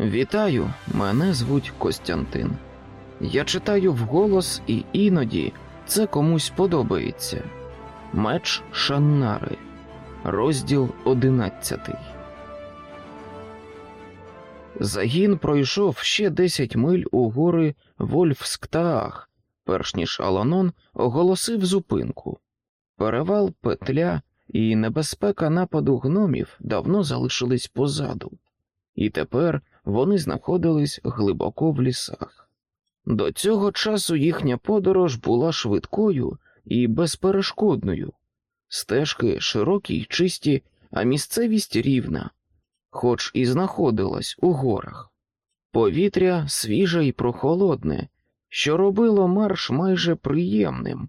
Вітаю, мене звуть Костянтин. Я читаю вголос, і іноді це комусь подобається. Меч Шаннари, розділ одинадцятий. Загін пройшов ще десять миль у гори Вольфсктаах, перш ніж Аланон оголосив зупинку. Перевал, петля і небезпека нападу гномів давно залишились позаду, і тепер вони знаходились глибоко в лісах. До цього часу їхня подорож була швидкою і безперешкодною. Стежки широкі й чисті, а місцевість рівна, хоч і знаходилась у горах. Повітря свіже й прохолодне, що робило марш майже приємним,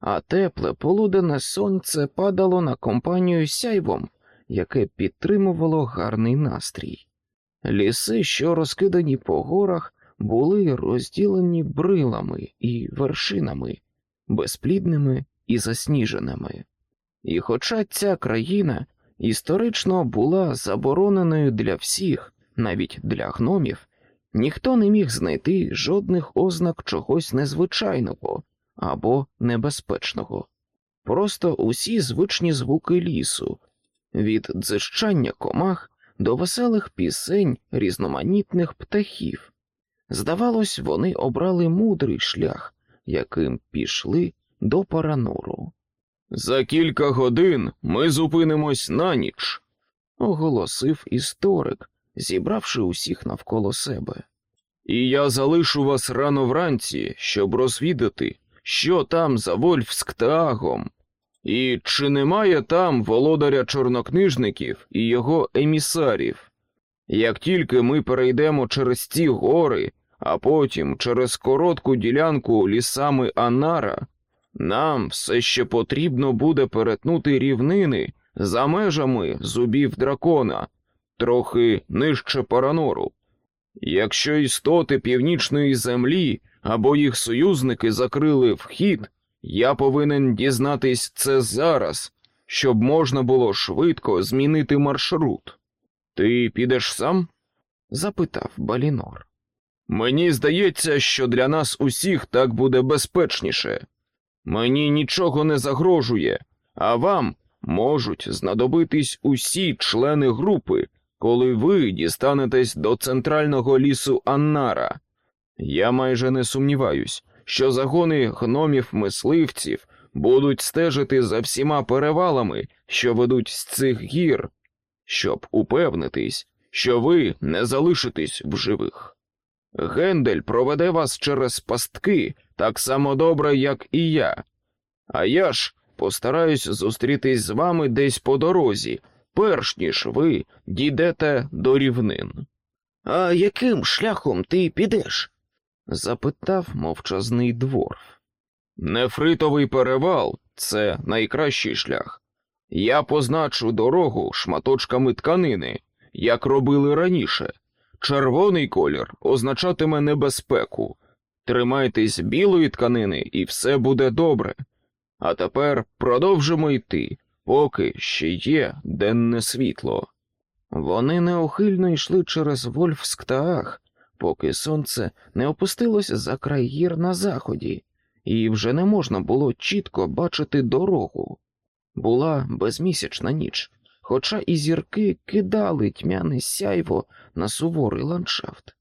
а тепле полуденне сонце падало на компанію сяйвом, яке підтримувало гарний настрій. Ліси, що розкидані по горах, були розділені брилами і вершинами, безплідними і засніженими. І хоча ця країна історично була забороненою для всіх, навіть для гномів, ніхто не міг знайти жодних ознак чогось незвичайного або небезпечного. Просто усі звичні звуки лісу, від дзищання комах до веселих пісень різноманітних птахів. Здавалось, вони обрали мудрий шлях, яким пішли до Паранору. За кілька годин ми зупинимось на ніч, оголосив історик, зібравши усіх навколо себе. І я залишу вас рано вранці, щоб розвідати, що там за Вольфсктаагом, і чи немає там володаря чорнокнижників і його емісарів. Як тільки ми перейдемо через ці гори, а потім через коротку ділянку лісами Анара, нам все ще потрібно буде перетнути рівнини за межами зубів дракона, трохи нижче Паранору. Якщо істоти північної землі або їх союзники закрили вхід, я повинен дізнатись це зараз, щоб можна було швидко змінити маршрут. Ти підеш сам? запитав Балінор. Мені здається, що для нас усіх так буде безпечніше. Мені нічого не загрожує, а вам можуть знадобитись усі члени групи, коли ви дістанетесь до центрального лісу Аннара. Я майже не сумніваюсь, що загони гномів-мисливців будуть стежити за всіма перевалами, що ведуть з цих гір, щоб упевнитись, що ви не залишитесь в живих. Гендель проведе вас через пастки так само добре, як і я, а я ж постараюсь зустрітись з вами десь по дорозі, перш ніж ви дійдете до рівнин. А яким шляхом ти підеш? Запитав мовчазний дворф. Нефритовий перевал це найкращий шлях. Я позначу дорогу шматочками тканини, як робили раніше. Червоний колір означатиме небезпеку. Тримайтесь білої тканини, і все буде добре. А тепер продовжимо йти, поки ще є денне світло. Вони неухильно йшли через Вольфсктаах, поки сонце не опустилось за край гір на заході, і вже не можна було чітко бачити дорогу. Була безмісячна ніч, хоча і зірки кидали тьмяне сяйво на суворий ландшафт.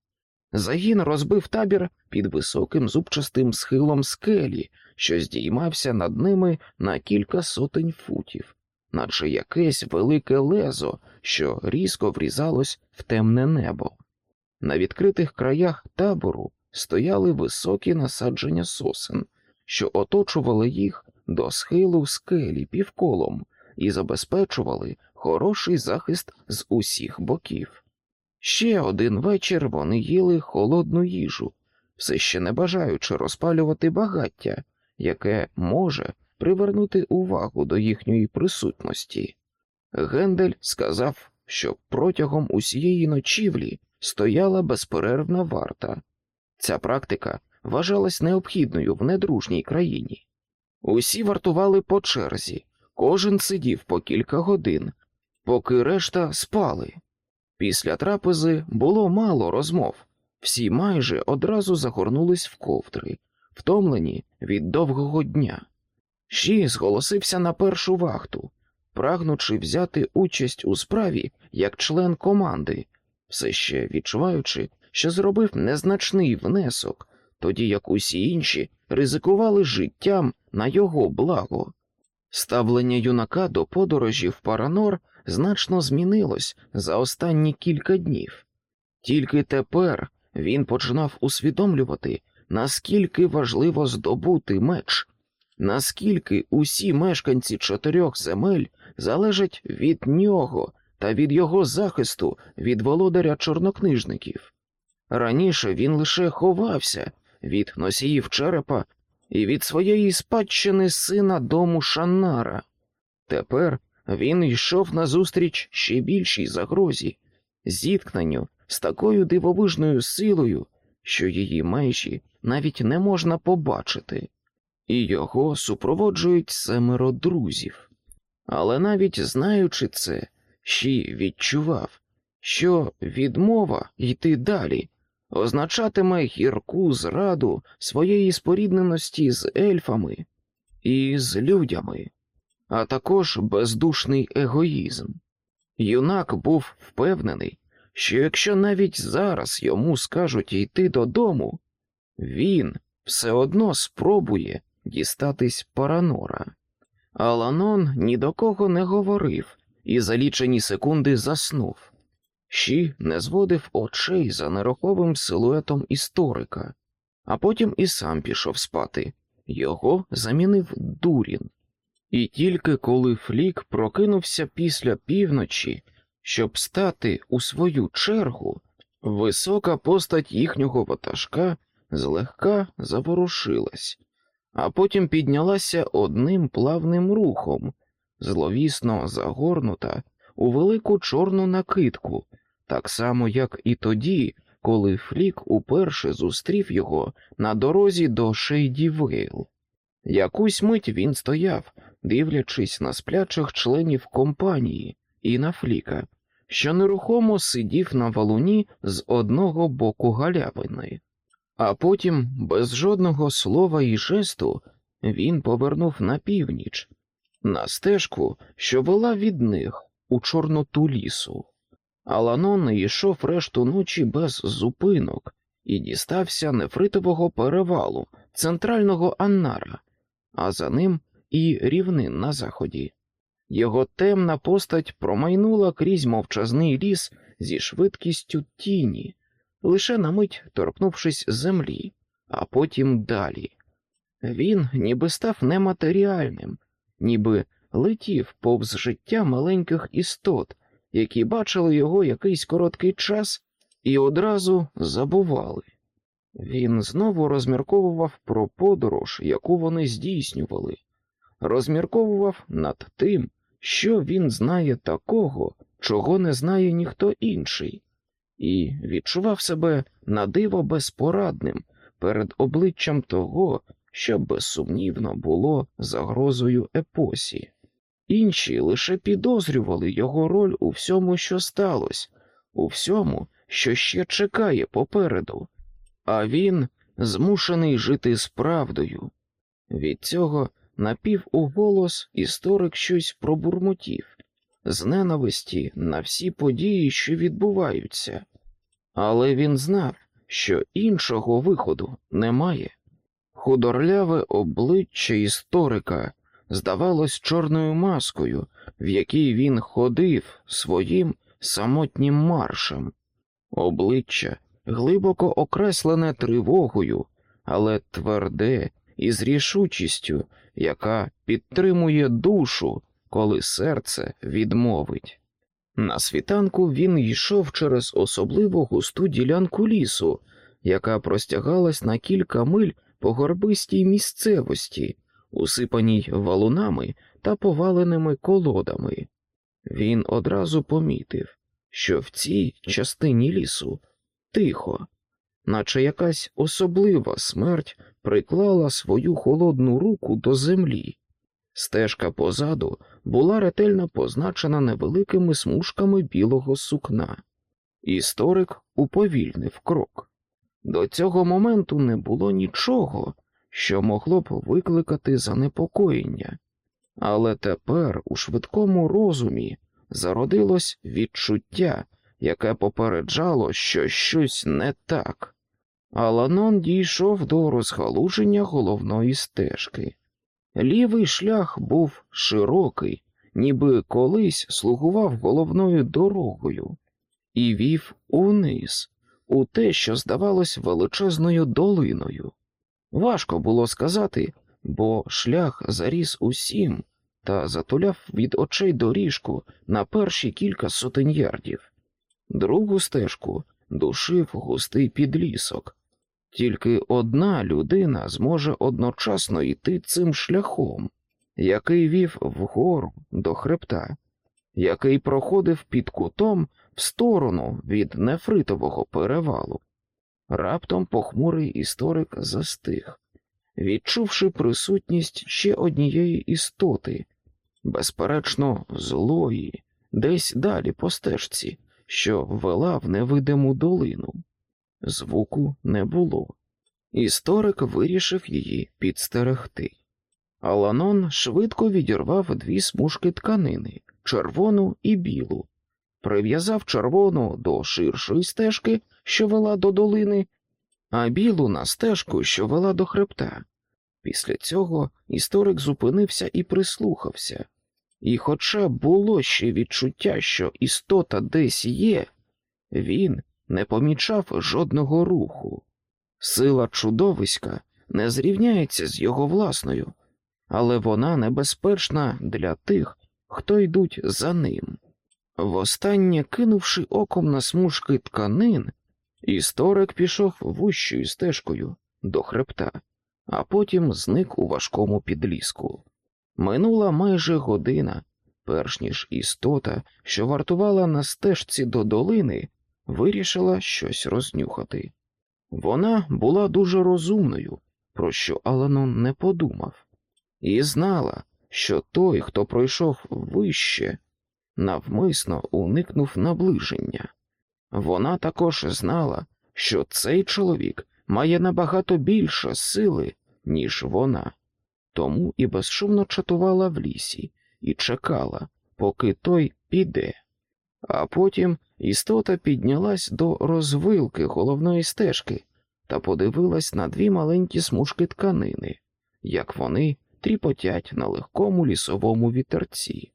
Загін розбив табір під високим зубчастим схилом скелі, що здіймався над ними на кілька сотень футів, наче якесь велике лезо, що різко врізалось в темне небо. На відкритих краях табору стояли високі насадження сосен, що оточували їх до схилу скелі півколом і забезпечували хороший захист з усіх боків. Ще один вечір вони їли холодну їжу, все ще не бажаючи розпалювати багаття, яке може привернути увагу до їхньої присутності. Гендель сказав, що протягом усієї ночівлі стояла безперервна варта. Ця практика вважалась необхідною в недружній країні. Усі вартували по черзі, кожен сидів по кілька годин, поки решта спали. Після трапези було мало розмов, всі майже одразу загорнулись в ковдри, втомлені від довгого дня. Ші зголосився на першу вахту, прагнучи взяти участь у справі як член команди, все ще відчуваючи, що зробив незначний внесок, тоді як усі інші ризикували життям на його благо. Ставлення юнака до подорожі в Паранор значно змінилось за останні кілька днів. Тільки тепер він починав усвідомлювати, наскільки важливо здобути меч, наскільки усі мешканці чотирьох земель залежать від нього та від його захисту від володаря чорнокнижників. Раніше він лише ховався від носіїв черепа і від своєї спадщини сина дому Шаннара. Тепер він йшов назустріч ще більшій загрозі, зіткненню з такою дивовижною силою, що її межі навіть не можна побачити, і його супроводжують семеро друзів. Але навіть знаючи це, Ші відчував, що відмова йти далі означатиме гірку зраду своєї спорідненості з ельфами і з людями, а також бездушний егоїзм. Юнак був впевнений, що якщо навіть зараз йому скажуть йти додому, він все одно спробує дістатись Паранора. Аланон ні до кого не говорив і за лічені секунди заснув. Щі не зводив очей за неруховим силуетом історика, а потім і сам пішов спати. Його замінив Дурін. І тільки коли Флік прокинувся після півночі, щоб стати у свою чергу, висока постать їхнього ватажка злегка заворушилась, а потім піднялася одним плавним рухом, зловісно загорнута у велику чорну накидку, так само, як і тоді, коли Флік уперше зустрів його на дорозі до Шейді Вейл. Якусь мить він стояв, дивлячись на сплячих членів компанії і на Фліка, що нерухомо сидів на валуні з одного боку галявини, а потім, без жодного слова і жесту, він повернув на північ, на стежку, що вела від них у Чорноту лісу. Аланон йшов решту ночі без зупинок і дістався нефритового перевалу центрального Аннара, а за ним і рівнин на заході. Його темна постать промайнула крізь мовчазний ліс зі швидкістю тіні, лише на мить торкнувшись землі, а потім далі. Він ніби став нематеріальним, ніби летів повз життя маленьких істот, які бачили його якийсь короткий час і одразу забували. Він знову розмірковував про подорож, яку вони здійснювали, розмірковував над тим, що він знає такого, чого не знає ніхто інший, і відчував себе надиво безпорадним перед обличчям того, що безсумнівно було загрозою епосі. Інші лише підозрювали його роль у всьому, що сталося, у всьому, що ще чекає попереду, а він змушений жити з правдою. Від цього напівуголос історик щось пробурмотів, з ненависті на всі події, що відбуваються, але він знав, що іншого виходу немає. Худорляве обличчя історика здавалось чорною маскою, в якій він ходив своїм самотнім маршем, обличчя глибоко окреслене тривогою, але тверде і з рішучістю, яка підтримує душу, коли серце відмовить. На світанку він йшов через особливо густу ділянку лісу, яка простягалась на кілька миль по горбистій місцевості, усипаній валунами та поваленими колодами. Він одразу помітив, що в цій частині лісу тихо, наче якась особлива смерть приклала свою холодну руку до землі. Стежка позаду була ретельно позначена невеликими смужками білого сукна. Історик уповільнив крок. До цього моменту не було нічого, що могло б викликати занепокоєння, але тепер у швидкому розумі зародилось відчуття, яке попереджало, що щось не так. Аланон дійшов до розгалуження головної стежки. Лівий шлях був широкий, ніби колись слугував головною дорогою, і вів униз, у те, що здавалось величезною долиною. Важко було сказати, бо шлях заріс усім та затуляв від очей доріжку на перші кілька сотень ярдів. Другу стежку душив густий підлісок. Тільки одна людина зможе одночасно йти цим шляхом, який вів вгору до хребта, який проходив під кутом в сторону від нефритового перевалу. Раптом похмурий історик застиг, відчувши присутність ще однієї істоти, безперечно, злої, десь далі по стежці, що вела в невидиму долину. Звуку не було. Історик вирішив її підстерегти. Аланон швидко відірвав дві смужки тканини червону і білу, прив'язав червону до ширшої стежки, що вела до долини, а білу на стежку, що вела до хребта. Після цього історик зупинився і прислухався, і, хоча було ще відчуття, що істота десь є, він не помічав жодного руху. Сила чудовиська не зрівняється з його власною, але вона небезпечна для тих, хто йдуть за ним. Востаннє кинувши оком на смужки тканин, історик пішов вущою стежкою до хребта, а потім зник у важкому підліску. Минула майже година, перш ніж істота, що вартувала на стежці до долини, вирішила щось рознюхати. Вона була дуже розумною, про що Аланон не подумав, і знала, що той, хто пройшов вище, навмисно уникнув наближення. Вона також знала, що цей чоловік має набагато більше сили, ніж вона, тому і безшумно чатувала в лісі і чекала, поки той піде. А потім істота піднялась до розвилки головної стежки та подивилась на дві маленькі смужки тканини, як вони тріпотять на легкому лісовому вітерці.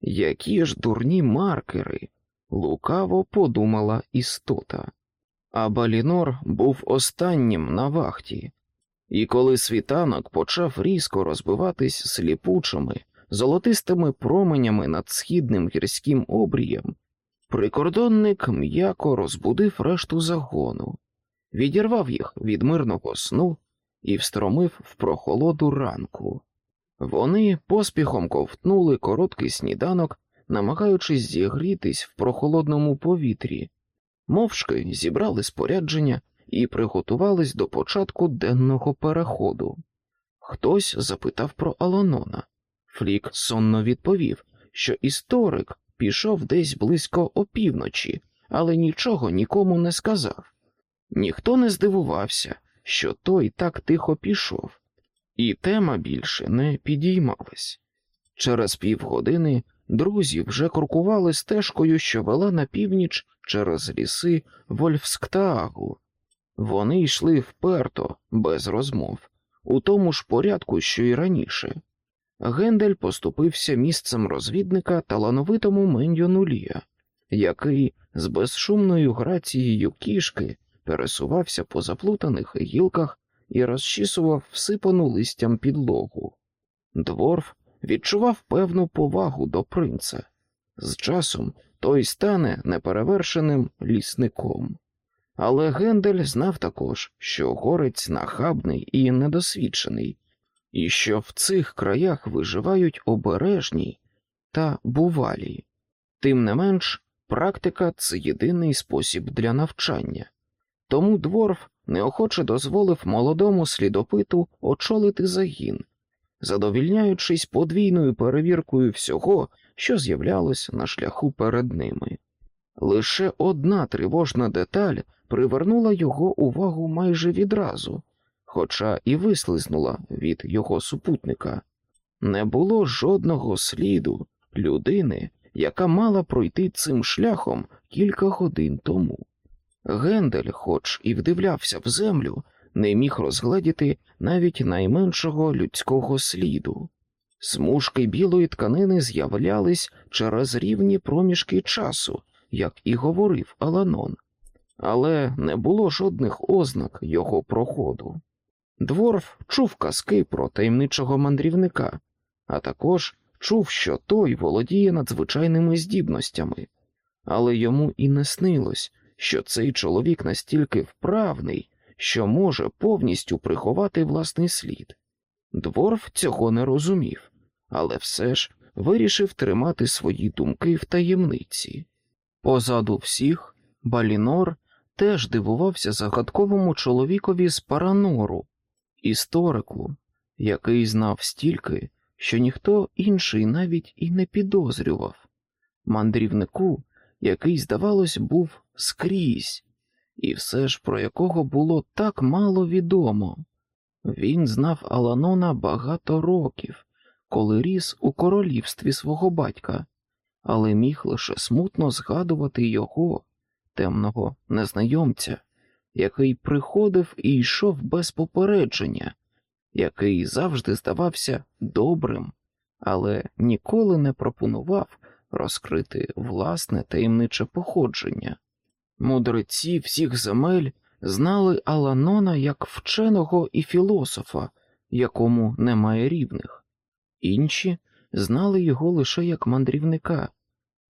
Які ж дурні маркери, лукаво подумала істота. А Балінор був останнім на вахті, і коли світанок почав різко розбиватись сліпучими, золотистими променями над східним гірським обрієм, прикордонник м'яко розбудив решту загону, відірвав їх від мирного сну і встромив в прохолоду ранку. Вони поспіхом ковтнули короткий сніданок, намагаючись зігрітись в прохолодному повітрі, мовчки зібрали спорядження і приготувались до початку денного переходу. Хтось запитав про Аланона. Флік сонно відповів, що історик пішов десь близько опівночі, але нічого нікому не сказав. Ніхто не здивувався, що той так тихо пішов, і тема більше не підіймалась. Через півгодини друзі вже крокували стежкою, що вела на північ через ліси Вольфсктаагу. Вони йшли вперто, без розмов, у тому ж порядку, що й раніше. Гендель поступився місцем розвідника талановитому Меньйону Лія, який з безшумною грацією кішки пересувався по заплутаних гілках і розчісував всипану листям підлогу. Дворф відчував певну повагу до принца. З часом той стане неперевершеним лісником. Але Гендель знав також, що горець нахабний і недосвідчений, і що в цих краях виживають обережні та бувалі. Тим не менш, практика це єдиний спосіб для навчання. Тому дворф неохоче дозволив молодому слідопиту очолити загін, задовільняючись подвійною перевіркою всього, що з'являлось на шляху перед ними. Лише одна тривожна деталь привернула його увагу майже відразу, хоча і вислизнула від його супутника. Не було жодного сліду людини, яка мала пройти цим шляхом кілька годин тому. Гендель, хоч і вдивлявся в землю, не міг розгледіти навіть найменшого людського сліду. Смужки білої тканини з'являлись через рівні проміжки часу, як і говорив Аланон, але не було жодних ознак його проходу. Дворф чув казки про таємничого мандрівника, а також чув, що той володіє надзвичайними здібностями, але йому і не снилось, що цей чоловік настільки вправний, що може повністю приховати власний слід. Дворф цього не розумів, але все ж вирішив тримати свої думки в таємниці. Позаду всіх Балінор теж дивувався загадковому чоловікові з Паранору, історику, який знав стільки, що ніхто інший навіть і не підозрював, мандрівнику, який, здавалось, був скрізь, і все ж про якого було так мало відомо. Він знав Аланона багато років, коли ріс у королівстві свого батька, але міг лише смутно згадувати його, темного незнайомця, який приходив і йшов без попередження, який завжди здавався добрим, але ніколи не пропонував розкрити власне таємниче походження. Мудреці всіх земель знали Аланона як вченого і філософа, якому немає рівних, інші знали його лише як мандрівника,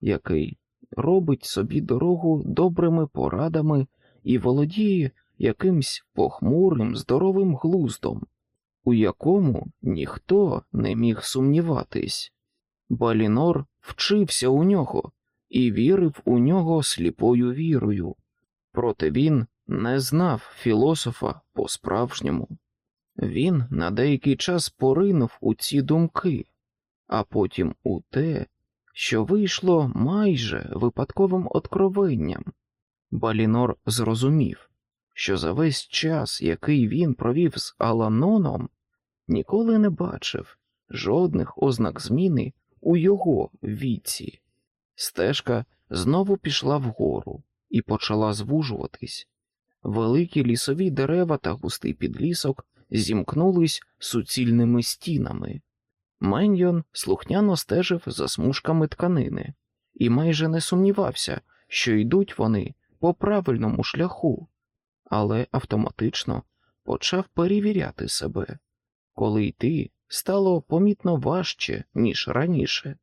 який робить собі дорогу добрими порадами і володіє якимсь похмурим здоровим глуздом, у якому ніхто не міг сумніватись. Балінор вчився у нього і вірив у нього сліпою вірою, проте він не знав філософа по-справжньому. Він на деякий час поринув у ці думки, а потім у те, що вийшло майже випадковим откровенням. Балінор зрозумів, що за весь час, який він провів з Аланоном, ніколи не бачив жодних ознак зміни у його віці. Стежка знову пішла вгору і почала звужуватись. Великі лісові дерева та густий підлісок зімкнулись суцільними стінами. Меньйон слухняно стежив за смужками тканини і майже не сумнівався, що йдуть вони по правильному шляху, але автоматично почав перевіряти себе, коли йти стало помітно важче, ніж раніше.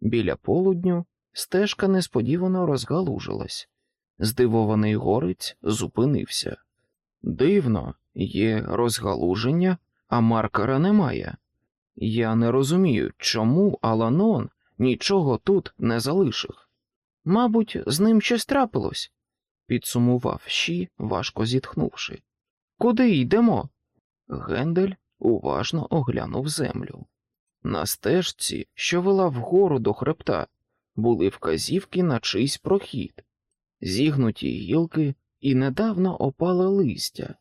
Біля полудню стежка несподівано розгалужилась. Здивований горець зупинився. Дивно, є розгалуження, а маркера немає. Я не розумію, чому Аланон нічого тут не залишив. Мабуть, з ним щось трапилось, підсумував Ші, важко зітхнувши. Куди йдемо? Гендель уважно оглянув землю. На стежці, що вела вгору до хребта, були вказівки на чийсь прохід, зігнуті гілки і недавно опале листя.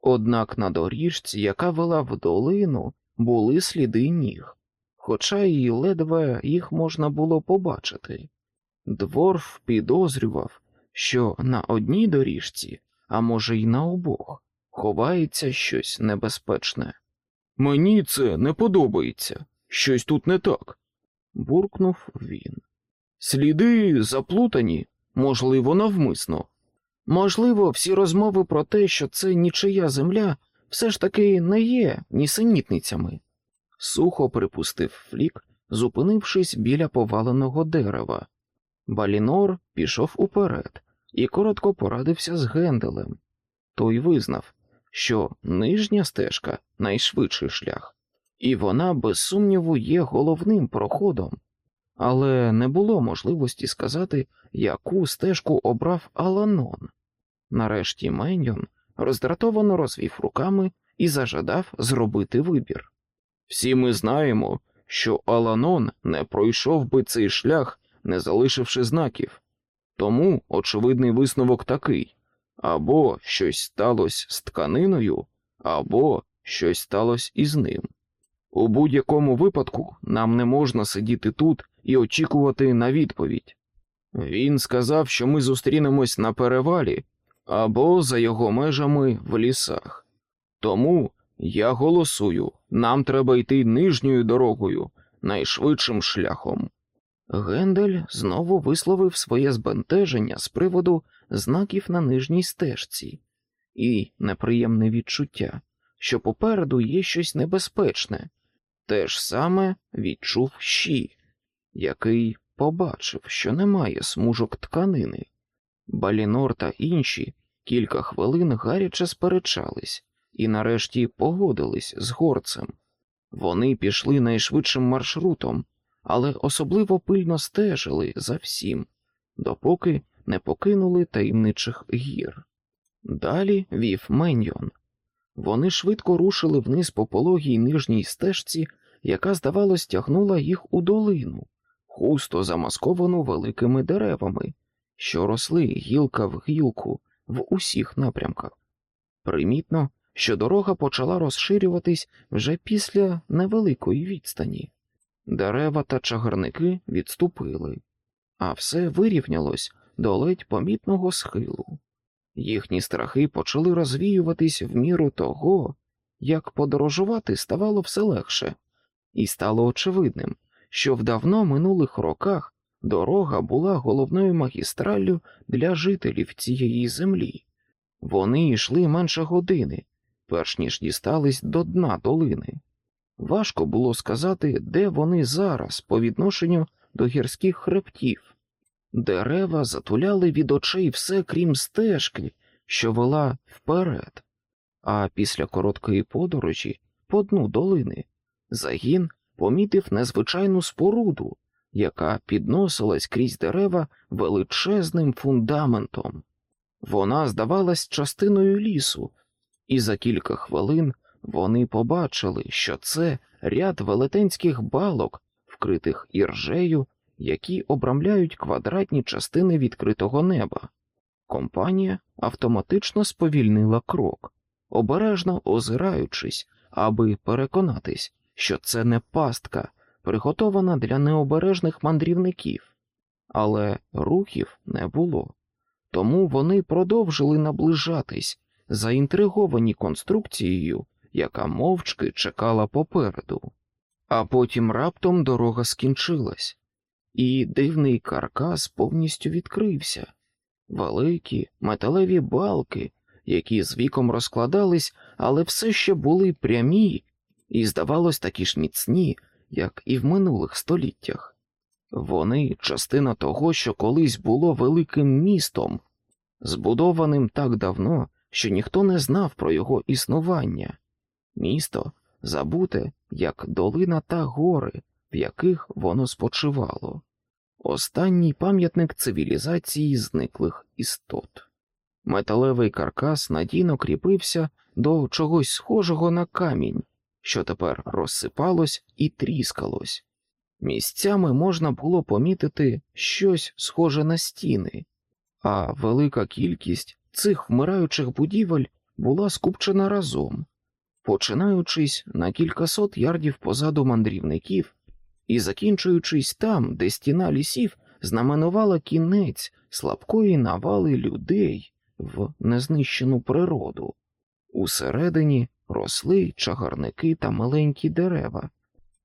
Однак на доріжці, яка вела в долину, були сліди ніг, хоча й ледве їх можна було побачити. Дворф підозрював, що на одній доріжці, а може, й на обох, ховається щось небезпечне. Мені це не подобається, щось тут не так, буркнув він. Сліди заплутані, можливо, навмисно. Можливо, всі розмови про те, що це нічия земля, все ж таки не є нісенітницями. Сухо припустив флік, зупинившись біля поваленого дерева. Балінор пішов уперед і коротко порадився з Генделем. Той визнав, що нижня стежка найшвидший шлях, і вона, без сумніву, є головним проходом, але не було можливості сказати, яку стежку обрав Аланон. Нарешті Меньйон роздратовано розвів руками і зажадав зробити вибір. Всі ми знаємо, що Аланон не пройшов би цей шлях, не залишивши знаків. Тому очевидний висновок такий або щось сталося з тканиною, або щось сталося із ним. У будь-якому випадку нам не можна сидіти тут і очікувати на відповідь. Він сказав, що ми зустрінемось на перевалі або за його межами в лісах. Тому я голосую, нам треба йти нижньою дорогою, найшвидшим шляхом. Гендель знову висловив своє збентеження з приводу знаків на нижній стежці і неприємне відчуття, що попереду є щось небезпечне. Те ж саме відчув щі, який побачив, що немає смужок тканини. Балінор та інші кілька хвилин гаряче сперечались і нарешті погодились з горцем. Вони пішли найшвидшим маршрутом, але особливо пильно стежили за всім, допоки не покинули таємничих гір. Далі вів Меньйон. Вони швидко рушили вниз по пологій нижній стежці, яка, здавалось, тягнула їх у долину, густо замасковану великими деревами, що росли гілка в гілку в усіх напрямках. Примітно, що дорога почала розширюватись вже після невеликої відстані. Дерева та чагарники відступили, а все вирівнялось до ледь помітного схилу. Їхні страхи почали розвіюватись в міру того, як подорожувати ставало все легше, і стало очевидним, що в давно минулих роках дорога була головною магістраллю для жителів цієї землі. Вони йшли менше години, перш ніж дістались до дна долини. Важко було сказати, де вони зараз по відношенню до гірських хребтів. Дерева затуляли від очей все крім стежки, що вела вперед, а після короткої подорожі по дну долини загін помітив незвичайну споруду, яка підносилась крізь дерева величезним фундаментом. Вона здавалась частиною лісу, і за кілька хвилин вони побачили, що це ряд велетенських балок, вкритих іржею, які обрамляють квадратні частини відкритого неба. Компанія автоматично сповільнила крок, обережно озираючись, аби переконатись, що це не пастка, приготована для необережних мандрівників, але рухів не було. Тому вони продовжили наближатись, заінтриговані конструкцією, яка мовчки чекала попереду. А потім раптом дорога скінчилась, і дивний каркас повністю відкрився. Великі металеві балки, які з віком розкладались, але все ще були прямі і, здавалось, такі ж міцні, як і в минулих століттях. Вони частина того, що колись було великим містом, збудованим так давно, що ніхто не знав про його існування. Місто забуте, як долина та гори, в яких воно спочивало, останній пам'ятник цивілізації зниклих істот. Металевий каркас надійно кріпився до чогось схожого на камінь, що тепер розсипалось і тріскалось. Місцями можна було помітити щось схоже на стіни, а велика кількість цих вмираючих будівель була скупчена разом, починаючись на кількасот ярдів позаду мандрівників і закінчуючись там, де стіна лісів знаменувала кінець слабкої навали людей в незнищену природу. Усередині росли чагарники та маленькі дерева.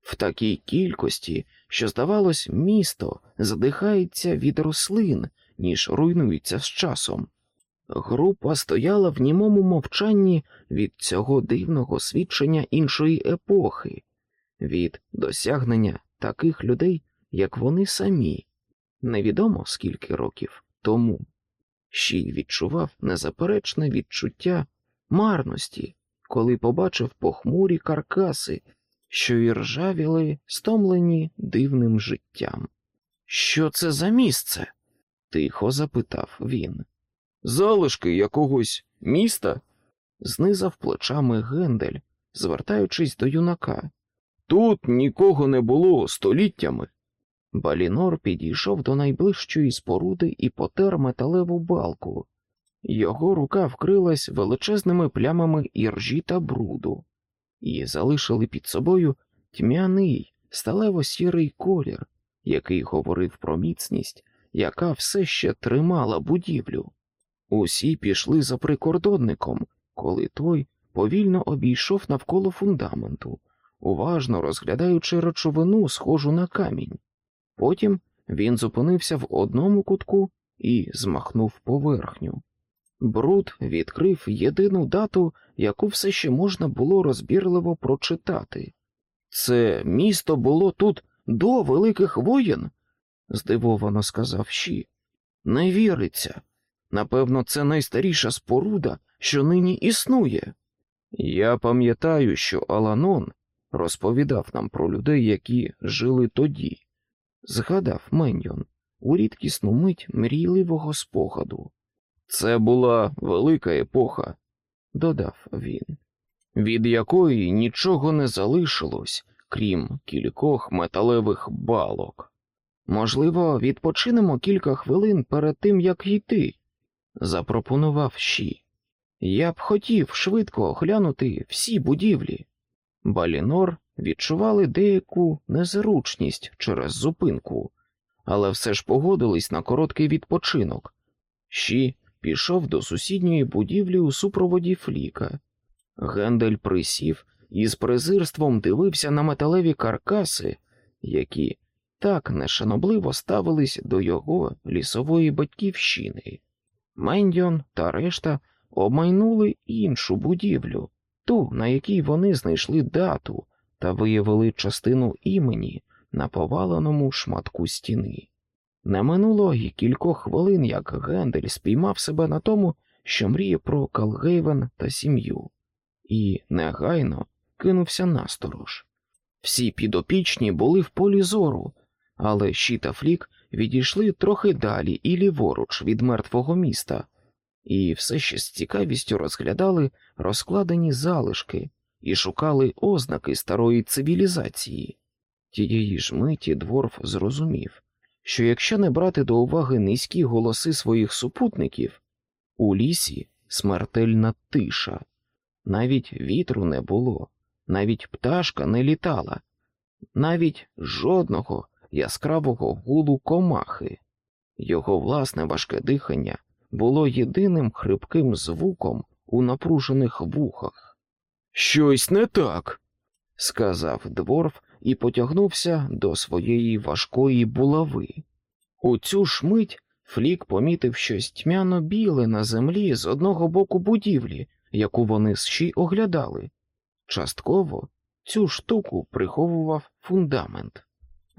В такій кількості, що, здавалось, місто задихається від рослин, ніж руйнується з часом. Група стояла в німому мовчанні від цього дивного свідчення іншої епохи, від досягнення таких людей, як вони самі, невідомо скільки років тому. Щій відчував незаперечне відчуття марності, коли побачив похмурі каркаси, що іржавіли, стомлені дивним життям. Що це за місце? тихо запитав він. Залишки якогось міста? знизав плечами Гендель, звертаючись до юнака. Тут нікого не було століттями. Балінор підійшов до найближчої споруди і потер металеву балку. Його рука вкрилась величезними плямами іржі та бруду, і залишили під собою тьмяний, сталево сірий колір, який говорив про міцність, яка все ще тримала будівлю. Усі пішли за прикордонником, коли той повільно обійшов навколо фундаменту, уважно розглядаючи речовину, схожу на камінь. Потім він зупинився в одному кутку і змахнув поверхню. Бруд відкрив єдину дату, яку все ще можна було розбірливо прочитати. Це місто було тут до великих воєн? здивовано сказав Ші. Не віриться. Напевно, це найстаріша споруда, що нині існує. Я пам'ятаю, що Аланон розповідав нам про людей, які жили тоді, згадав Меньйон у рідкісну мить мрійливого спогаду. Це була велика епоха, додав він, від якої нічого не залишилось, крім кількох металевих балок. Можливо, відпочинемо кілька хвилин перед тим, як йти, запропонував Ші. Я б хотів швидко оглянути всі будівлі. Балінор відчували деяку незручність через зупинку, але все ж погодились на короткий відпочинок. Ші пішов до сусідньої будівлі у супроводі Фліка. Гендель присів і з презирством дивився на металеві каркаси, які так нешанобливо ставились до його лісової батьківщини. Мендіон та решта обмайнули іншу будівлю, ту, на якій вони знайшли дату та виявили частину імені на поваленому шматку стіни. Не минуло й кількох хвилин, як Гендель спіймав себе на тому, що мріє про Калгейвен та сім'ю, і негайно кинувся насторож. Всі підопічні були в полі зору, але Ші та Флік відійшли трохи далі і ліворуч від мертвого міста, і все ще з цікавістю розглядали розкладені залишки і шукали ознаки старої цивілізації. Тієї ж миті дворф зрозумів, що якщо не брати до уваги низькі голоси своїх супутників, у лісі смертельна тиша, навіть вітру не було, навіть пташка не літала, навіть жодного яскравого гулу комахи. Його власне важке дихання було єдиним хрипким звуком у напружених вухах. Щось не так, сказав дворф і потягнувся до своєї важкої булави. У цю ж мить Флік помітив щось тьмяно біле на землі з одного боку будівлі, яку вони щі оглядали. Частково цю штуку приховував фундамент.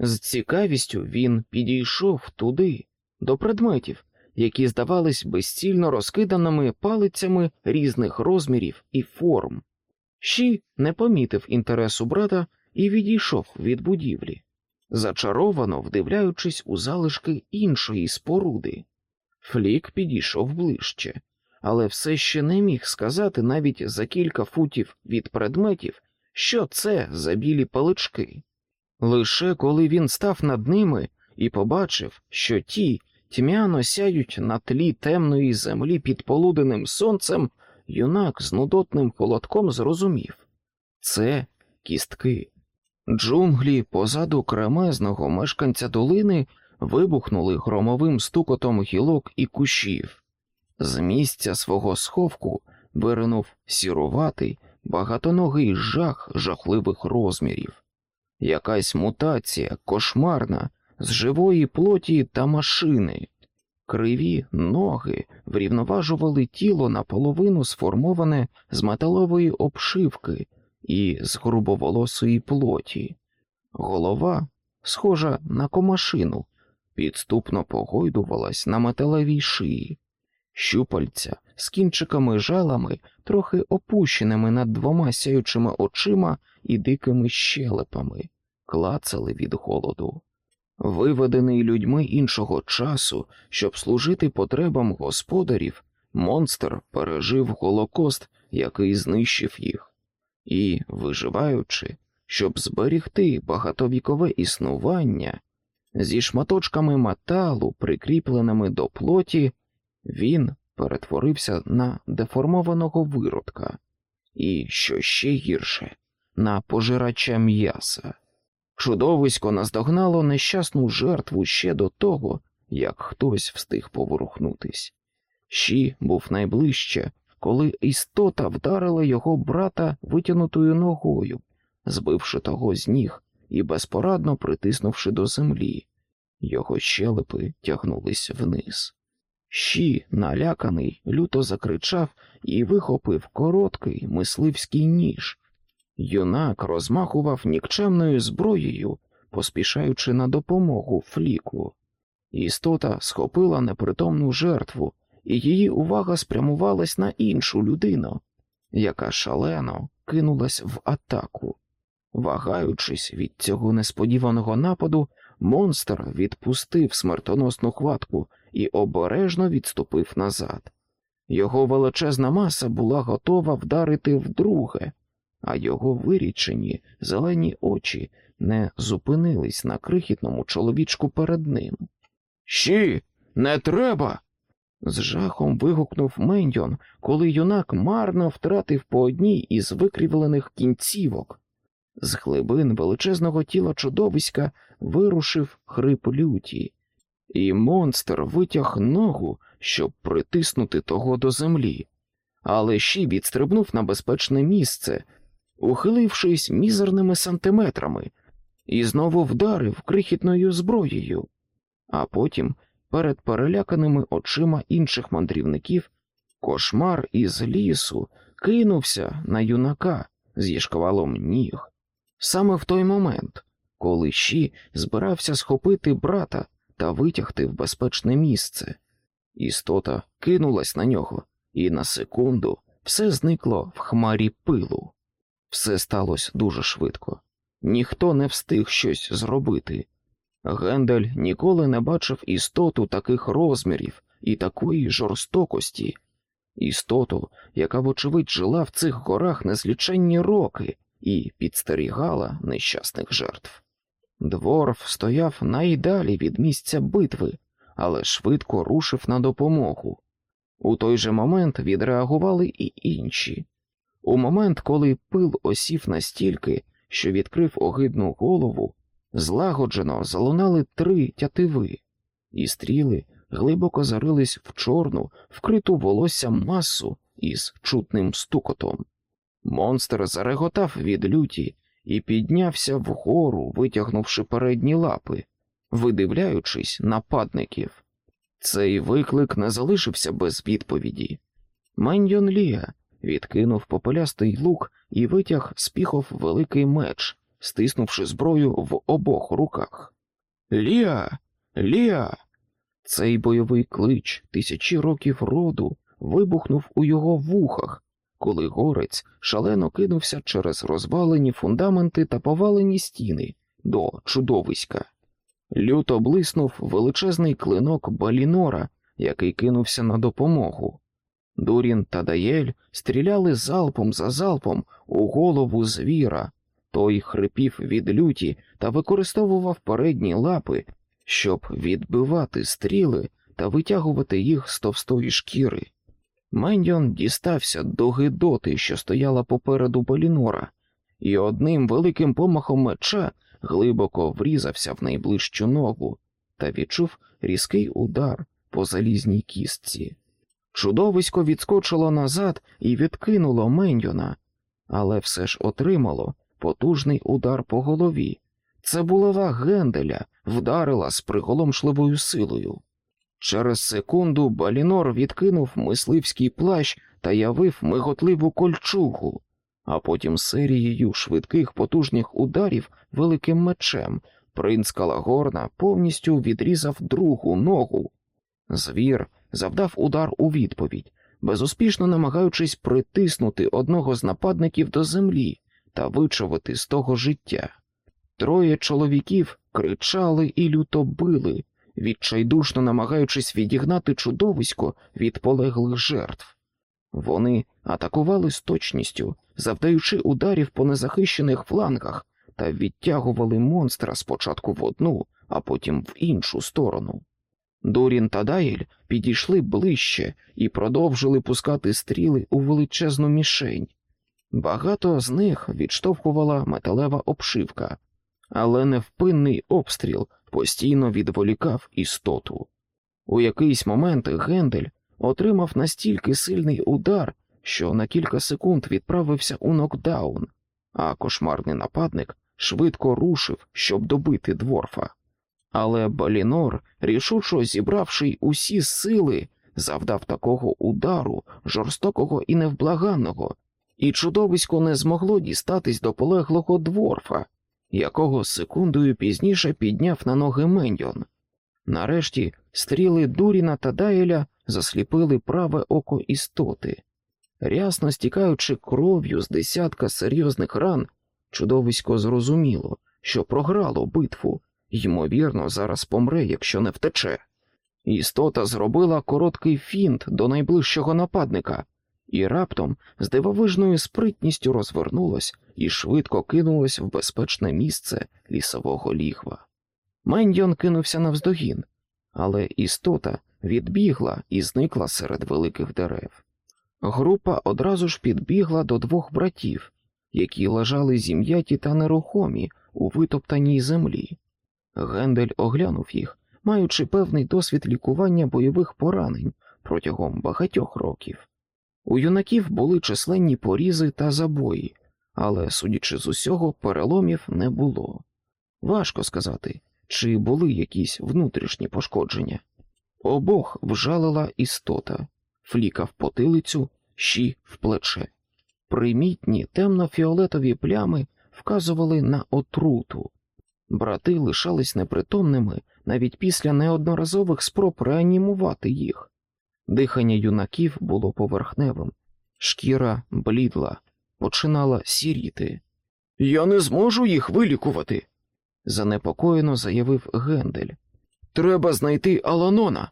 З цікавістю він підійшов туди, до предметів, які здавались безцільно розкиданими палицями різних розмірів і форм. Щі не помітив інтересу брата і відійшов від будівлі, зачаровано вдивляючись у залишки іншої споруди. Флік підійшов ближче, але все ще не міг сказати навіть за кілька футів від предметів, що це за білі палички. Лише коли він став над ними і побачив, що ті тьмяно сяють на тлі темної землі під полуденним сонцем, юнак з нудотним холодком зрозумів це кістки. Джунглі позаду кремезного мешканця долини вибухнули громовим стукотом гілок і кущів. З місця свого сховку виринув сіруватий, багатоногий жах жахливих розмірів, якась мутація кошмарна з живої плоті та машини. Криві ноги врівноважували тіло наполовину сформоване з металової обшивки і з грубоволосої плоті, голова, схожа на комашину, підступно погойдувалась на металевій шиї, щупальця з кінчиками жалами, трохи опущеними над двома сяючими очима і дикими щелепами, клацали від голоду. Виведений людьми іншого часу, щоб служити потребам господарів, монстр пережив голокост, який знищив їх, і, виживаючи, щоб зберігти багатовікове існування, Зі шматочками металу, прикріпленими до плоті, він перетворився на деформованого виродка і, що ще гірше, на пожирача м'яса. Чудовисько наздогнало нещасну жертву ще до того, як хтось встиг поворухнутись. Щі був найближче, коли істота вдарила його брата витягнутою ногою, збивши того з ніг і безпорадно притиснувши до землі. Його щелепи тягнулись вниз. Щі, наляканий, люто закричав і вихопив короткий мисливський ніж. Юнак розмахував нікчемною зброєю, поспішаючи на допомогу фліку. Істота схопила непритомну жертву, і її увага спрямувалась на іншу людину, яка шалено кинулась в атаку. Вагаючись від цього несподіваного нападу, монстр відпустив смертоносну хватку і обережно відступив назад. Його величезна маса була готова вдарити вдруге, а його вирічені зелені очі не зупинились на крихітному чоловічку перед ним. Щі, не треба. з жахом вигукнув Мендьон, коли юнак марно втратив по одній із викрівлених кінцівок. З глибин величезного тіла чудовиська вирушив хрип люті, і монстр витяг ногу, щоб притиснути того до землі, але ще відстрибнув на безпечне місце, ухилившись мізерними сантиметрами, і знову вдарив крихітною зброєю, а потім перед переляканими очима інших мандрівників кошмар із лісу кинувся на юнака зі шквалом ніг. Саме в той момент, коли Щі збирався схопити брата та витягти в безпечне місце, істота кинулась на нього, і на секунду все зникло в хмарі пилу. Все сталося дуже швидко. Ніхто не встиг щось зробити. Гендель ніколи не бачив істоту таких розмірів і такої жорстокості, істоту, яка, вочевидь, жила в цих горах незліченні роки і підстерігала нещасних жертв. Дворф стояв найдалі від місця битви, але швидко рушив на допомогу. У той же момент відреагували і інші. У момент, коли пил осів настільки, що відкрив огидну голову, злагоджено залунали три тятиви, і стріли глибоко зарились в чорну, вкриту волоссям масу із чутним стукотом. Монстр зареготав від люті і піднявся вгору, витягнувши передні лапи, видивляючись нападників. Цей виклик не залишився без відповіді. Меньйон Лія відкинув попелястий лук і витяг з піхов великий меч, стиснувши зброю в обох руках. Лія, Лія. Цей бойовий клич тисячі років роду вибухнув у його вухах, коли горець шалено кинувся через розвалені фундаменти та повалені стіни до чудовиська. Люто блиснув величезний клинок Балінора, який кинувся на допомогу. Дурін та Даєль стріляли залпом за залпом у голову звіра, той хрипів від люті та використовував передні лапи, щоб відбивати стріли та витягувати їх з товстої шкіри. Мендьон дістався до гидоти, що стояла попереду Полінора, і одним великим помахом меча глибоко врізався в найближчу ногу та відчув різкий удар по залізній кістці. Чудовисько відскочило назад і відкинуло Мендьона, але все ж отримало потужний удар по голові. Це булава Генделя вдарила з приголомшливою силою. Через секунду Балінор відкинув мисливський плащ та явив миготливу кольчугу, а потім серією швидких потужних ударів великим мечем принц Калагорна повністю відрізав другу ногу. Звір завдав удар у відповідь, безуспішно намагаючись притиснути одного з нападників до землі та вичавити з того життя. Троє чоловіків кричали і люто били, відчайдушно намагаючись відігнати чудовисько від полеглих жертв. Вони атакували з точністю, завдаючи ударів по незахищених флангах та відтягували монстра спочатку в одну, а потім в іншу сторону. Дорін та Дайль підійшли ближче і продовжили пускати стріли у величезну мішень. Багато з них відштовхувала металева обшивка, але невпинний обстріл постійно відволікав істоту. У якийсь момент Гендель отримав настільки сильний удар, що на кілька секунд відправився у нокдаун, а кошмарний нападник швидко рушив, щоб добити дворфа. Але Балінор, рішучо зібравши усі сили, завдав такого удару, жорстокого і невблаганного, і чудовисько не змогло дістатись до полеглого дворфа, якого секундою пізніше підняв на ноги Меньйон. Нарешті стріли Дуріна та Дайеля засліпили праве око істоти. Рясно стікаючи кров'ю з десятка серйозних ран, чудовисько зрозуміло, що програло битву, ймовірно, зараз помре, якщо не втече. Істота зробила короткий фінт до найближчого нападника і раптом з дивовижною спритністю розвернулась і швидко кинулась в безпечне місце лісового лігва. Мендьон кинувся навздогін, але істота відбігла і зникла серед великих дерев. Група одразу ж підбігла до двох братів, які лежали зім'яті та нерухомі у витоптаній землі. Гендель оглянув їх, маючи певний досвід лікування бойових поранень протягом багатьох років. У юнаків були численні порізи та забої, але, судячи з усього, переломів не було. Важко сказати, чи були якісь внутрішні пошкодження. Обох вжалила істота, фліка в потилицю, щі в плече. Примітні темно-фіолетові плями вказували на отруту. Брати лишались непритомними навіть після неодноразових спроб реанімувати їх. Дихання юнаків було поверхневим, шкіра блідла, починала сіріти. Я не зможу їх вилікувати, занепокоєно заявив Гендель. Треба знайти Аланона.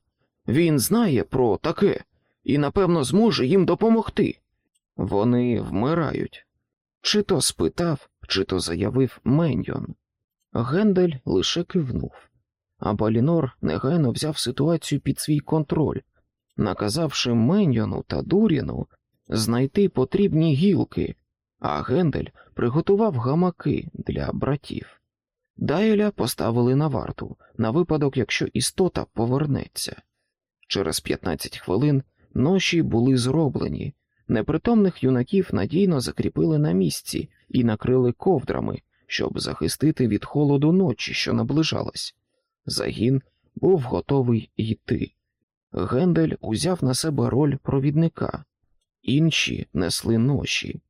Він знає про таке і, напевно, зможе їм допомогти. Вони вмирають. Чи то спитав, чи то заявив Меньйон. Гендель лише кивнув, а Балінор негайно взяв ситуацію під свій контроль, наказавши Меньйону та Дуріну знайти потрібні гілки, а Гендель приготував гамаки для братів. Дайля поставили на варту на випадок, якщо істота повернеться. Через 15 хвилин ноші були зроблені, непритомних юнаків надійно закріпили на місці і накрили ковдрами, щоб захистити від холоду ночі, що наближалась. Загін був готовий йти. Гендель узяв на себе роль провідника, інші несли ноші.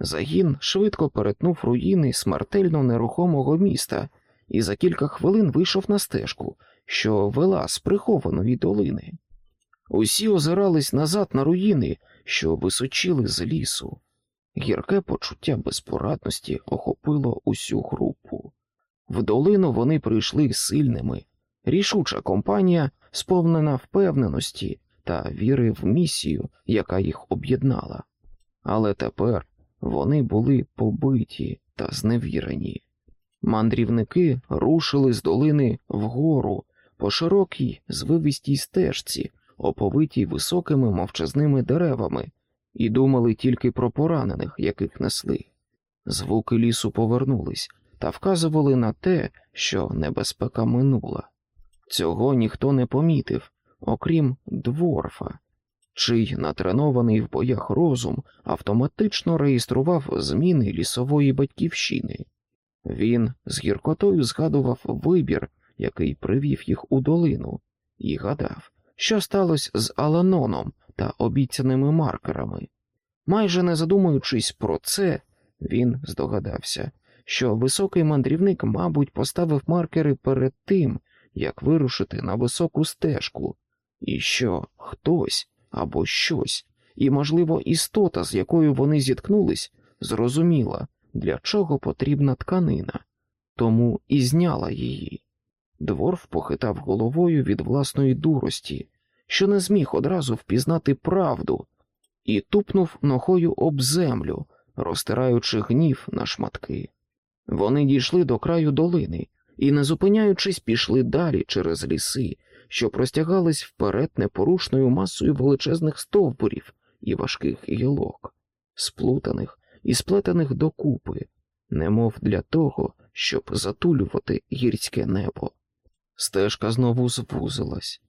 Загін швидко перетнув руїни смертельно нерухомого міста і за кілька хвилин вийшов на стежку, що вела з прихованої долини. Усі озирались назад на руїни, що височили з лісу. Гірке почуття безпорадності охопило усю групу. В долину вони прийшли сильними, рішуча компанія, сповнена впевненості та віри в місію, яка їх об'єднала. Але тепер вони були побиті та зневірені. Мандрівники рушили з долини вгору по широкій звивистій стежці, оповитій високими мовчазними деревами, і думали тільки про поранених, яких несли. Звуки лісу повернулись та вказували на те, що небезпека минула. Цього ніхто не помітив, окрім дворфа, чий натренований в боях розум автоматично реєстрував зміни лісової батьківщини. Він з гіркотою згадував вибір, який привів їх у долину, і гадав, що сталося з Аланоном та обіцяними маркерами. Майже не задумуючись про це, він здогадався, що високий мандрівник, мабуть, поставив маркери перед тим, як вирушити на високу стежку, і що хтось або щось, і, можливо, істота, з якою вони зіткнулись, зрозуміла, для чого потрібна тканина, тому і зняла її. Дворф похитав головою від власної дурості, що не зміг одразу впізнати правду, і тупнув ногою об землю, розтираючи гнів на шматки. Вони дійшли до краю долини і, не зупиняючись, пішли далі через ліси, що простягались вперед непорушною масою величезних стовбурів і важких гілок, сплутаних і сплетених докупи, немов для того, щоб затулювати гірське небо. Стежка знову звузилась.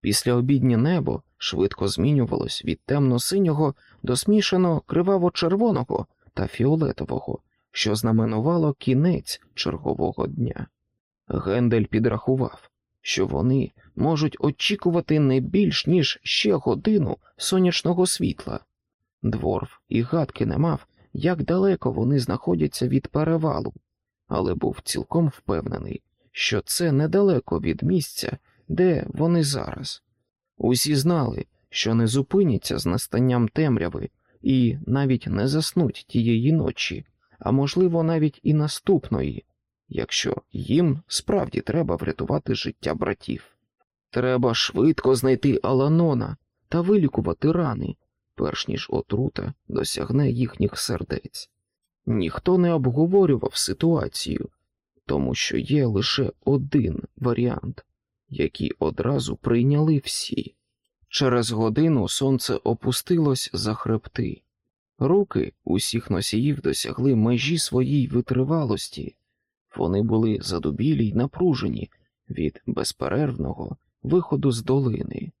Після обіднє небо швидко змінювалось від темно-синього до смішано криваво-червоного та фіолетового, що знаменувало кінець чергового дня. Гендель підрахував, що вони можуть очікувати не більш ніж ще годину сонячного світла. Дворф і гадки не мав, як далеко вони знаходяться від перевалу, але був цілком впевнений, що це недалеко від місця, де вони зараз. Усі знали, що не зупиняться з настанням темряви і навіть не заснуть тієї ночі, а можливо, навіть і наступної, якщо їм справді треба врятувати життя братів. Треба швидко знайти Аланона та вилікувати рани, перш ніж отрута досягне їхніх сердець. Ніхто не обговорював ситуацію, тому що є лише один варіант, який одразу прийняли всі. Через годину сонце опустилось за хребти. Руки усіх носіїв досягли межі своїй витривалості, вони були задубілі й напружені від безперервного виходу з долини.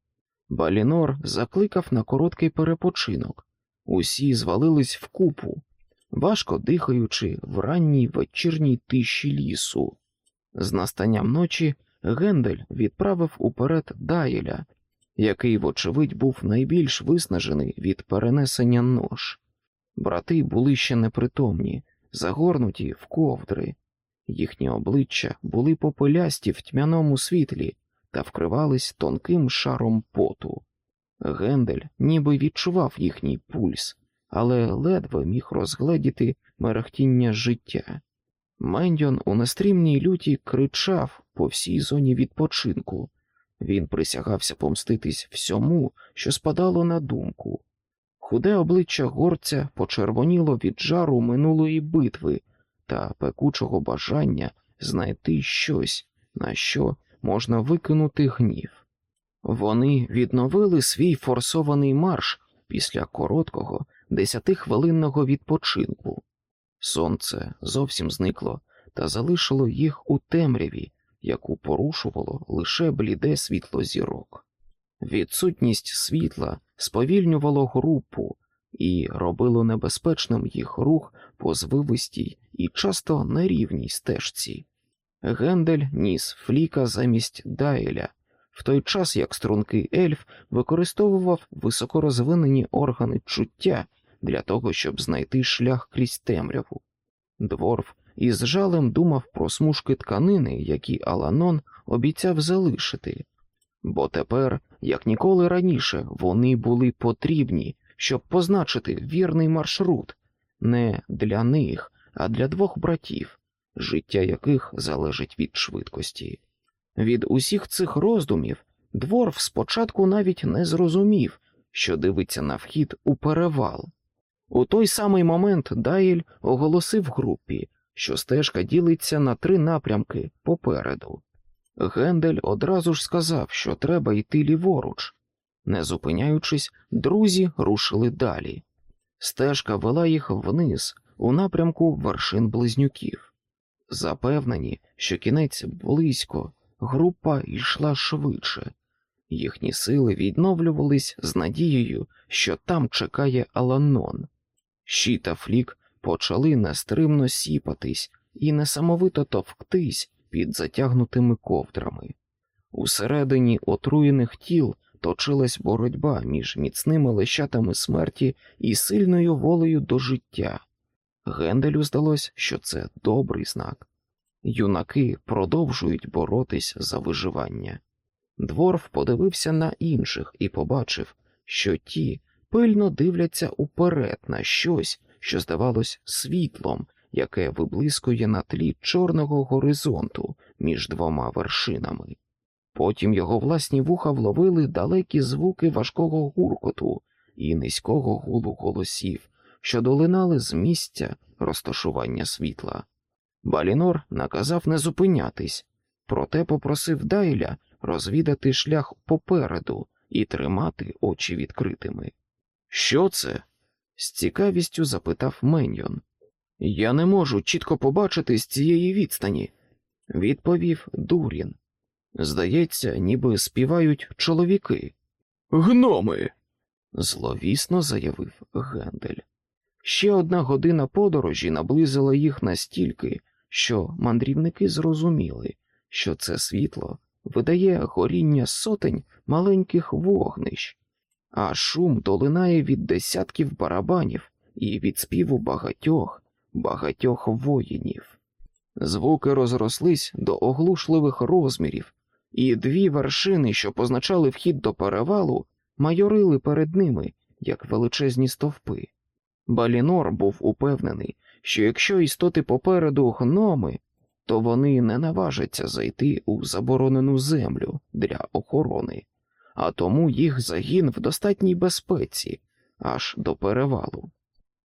Балінор закликав на короткий перепочинок, усі звалились в купу, важко дихаючи в ранній вечірній тиші лісу. З настанням ночі Гендель відправив уперед Дайеля, який, вочевидь, був найбільш виснажений від перенесення нож. Брати були ще непритомні, загорнуті в ковдри, їхні обличчя були попелясті в тьмяному світлі та вкривались тонким шаром поту. Гендель ніби відчував їхній пульс, але ледве міг розгледіти мерехтіння життя. Мендьон у нестрімній люті кричав по всій зоні відпочинку. Він присягався помститись всьому, що спадало на думку. Худе обличчя горця почервоніло від жару минулої битви та пекучого бажання знайти щось, на що можна викинути гнів. Вони відновили свій форсований марш після короткого десятихвилинного відпочинку. Сонце зовсім зникло та залишило їх у темряві, яку порушувало лише бліде світло зірок. Відсутність світла сповільнювало групу і робило небезпечним їх рух по звивистій і часто нерівній стежці. Гендель ніс фліка замість Дайеля, в той час як стрункий ельф використовував високорозвинені органи чуття для того, щоб знайти шлях крізь темряву. Дворф із жалем думав про смужки тканини, які Аланон обіцяв залишити, бо тепер, як ніколи раніше, вони були потрібні, щоб позначити вірний маршрут не для них, а для двох братів, життя яких залежить від швидкості. Від усіх цих роздумів дворф спочатку навіть не зрозумів, що дивиться на вхід у перевал. У той самий момент Дайль оголосив групі, що стежка ділиться на три напрямки попереду. Гендель одразу ж сказав, що треба йти ліворуч. Не зупиняючись, друзі рушили далі. Стежка вела їх вниз, у напрямку вершин близнюків. Запевнені, що кінець близько, група йшла швидше, їхні сили відновлювались з надією, що там чекає Аланон. Щі та флік почали нестримно сіпатись і несамовито товктись під затягнутими ковдрами. Усередині отруєних тіл точилась боротьба між міцними лещатами смерті і сильною волею до життя. Генделю здалось, що це добрий знак. Юнаки продовжують боротись за виживання. Дворф подивився на інших і побачив, що ті пильно дивляться уперед на щось, що здавалось світлом, яке виблискує на тлі чорного горизонту між двома вершинами. Потім його власні вуха вловили далекі звуки важкого гуркоту і низького гулу голосів, що долинали з місця розташування світла. Балінор наказав не зупинятись, проте попросив Дайля розвідати шлях попереду і тримати очі відкритими. Що це? З цікавістю запитав Меньйон. Я не можу чітко побачити з цієї відстані, відповів Дурін. Здається, ніби співають чоловіки. Гноми. зловісно заявив Гендель. Ще одна година подорожі наблизила їх настільки, що мандрівники зрозуміли, що це світло видає горіння сотень маленьких вогнищ, а шум долинає від десятків барабанів і від співу багатьох, багатьох воїнів. Звуки розрослись до оглушливих розмірів, і дві вершини, що позначали вхід до перевалу, майорили перед ними, як величезні стовпи. Балінор був упевнений, що якщо істоти попереду гноми, то вони не наважаться зайти у заборонену землю для охорони, а тому їх загін в достатній безпеці аж до перевалу.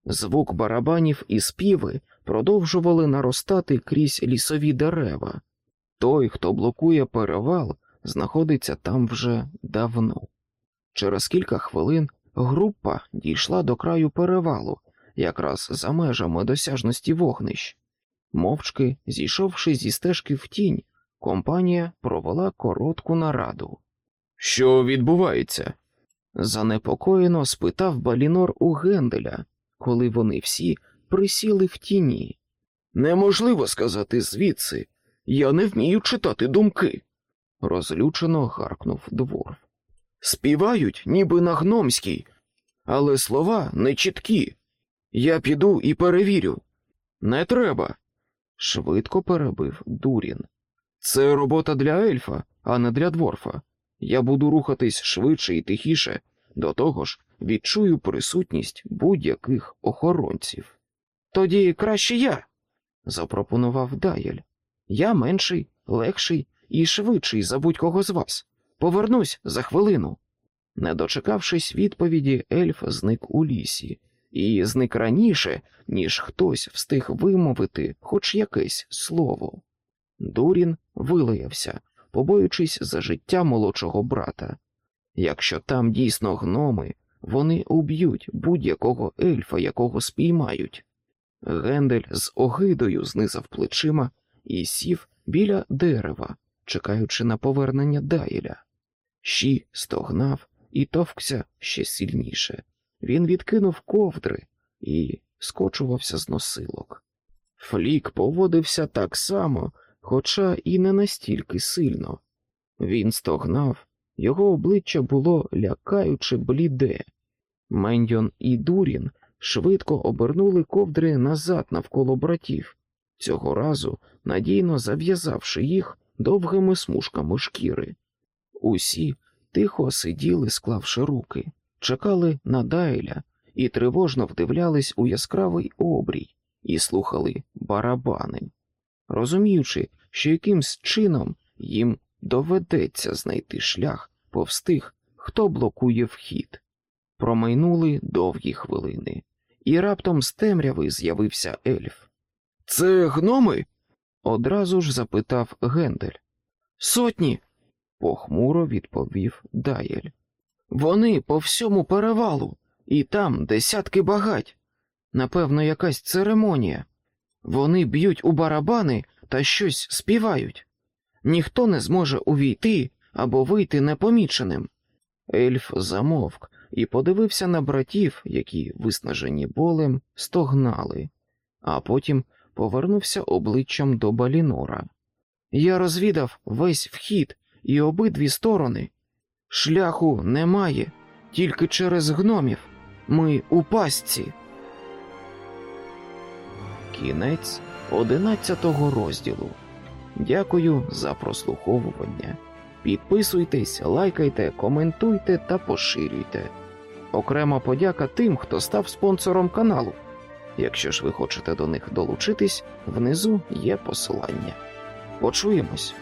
Звук барабанів і співи продовжували наростати крізь лісові дерева. Той, хто блокує перевал, знаходиться там вже давно. Через кілька хвилин група дійшла до краю перевалу, якраз за межами досяжності вогнищ. Мовчки, зійшовши зі стежки в тінь, компанія провела коротку нараду. Що відбувається? занепокоєно спитав Балінор у Генделя, коли вони всі присіли в тіні. Неможливо сказати звідси. Я не вмію читати думки, розлючено гаркнув дворф. Співають, ніби на гномській, але слова не чіткі. Я піду і перевірю. Не треба, швидко перебив Дурін. Це робота для ельфа, а не для дворфа. Я буду рухатись швидше і тихіше, до того ж відчую присутність будь-яких охоронців. Тоді краще я, запропонував Дайель. Я менший, легший і швидший за будь-кого з вас. Повернусь за хвилину. Не дочекавшись відповіді, ельф зник у лісі, і зник раніше, ніж хтось встиг вимовити хоч якесь слово. Дурін вилаявся, побоюючись за життя молодшого брата. Якщо там дійсно гноми, вони уб'ють будь-якого ельфа, якого спіймають. Гендель з огидою знизав плечима і сів біля дерева, чекаючи на повернення Дайля. Щі стогнав і товкся ще сильніше. Він відкинув ковдри і скочувався з носилок. Флік поводився так само, хоча і не настільки сильно. Він стогнав, його обличчя було лякаюче бліде. Мендьон і Дурін швидко обернули ковдри назад навколо братів, цього разу надійно зав'язавши їх довгими смужками шкіри. Усі тихо сиділи, склавши руки, чекали на Дайля і тривожно вдивлялись у яскравий обрій і слухали барабани, розуміючи, що якимсь чином їм доведеться знайти шлях повз тих, хто блокує вхід. Промайнули довгі хвилини, і раптом з темряви з'явився ельф. Це гноми? одразу ж запитав Гендель. Сотні, похмуро відповів Дайель. Вони по всьому перевалу, і там десятки багать. Напевно, якась церемонія. Вони б'ють у барабани та щось співають. Ніхто не зможе увійти або вийти непоміченим. Ельф замовк і подивився на братів, які, виснажені болем, стогнали, а потім повернувся обличчям до Балінора. Я розвідав весь вхід і обидві сторони. Шляху немає, тільки через гномів. Ми у пастці. Кінець одинадцятого розділу. Дякую за прослуховування. Підписуйтесь, лайкайте, коментуйте та поширюйте. Окрема подяка тим, хто став спонсором каналу. Якщо ж ви хочете до них долучитись, внизу є посилання. Почуємось.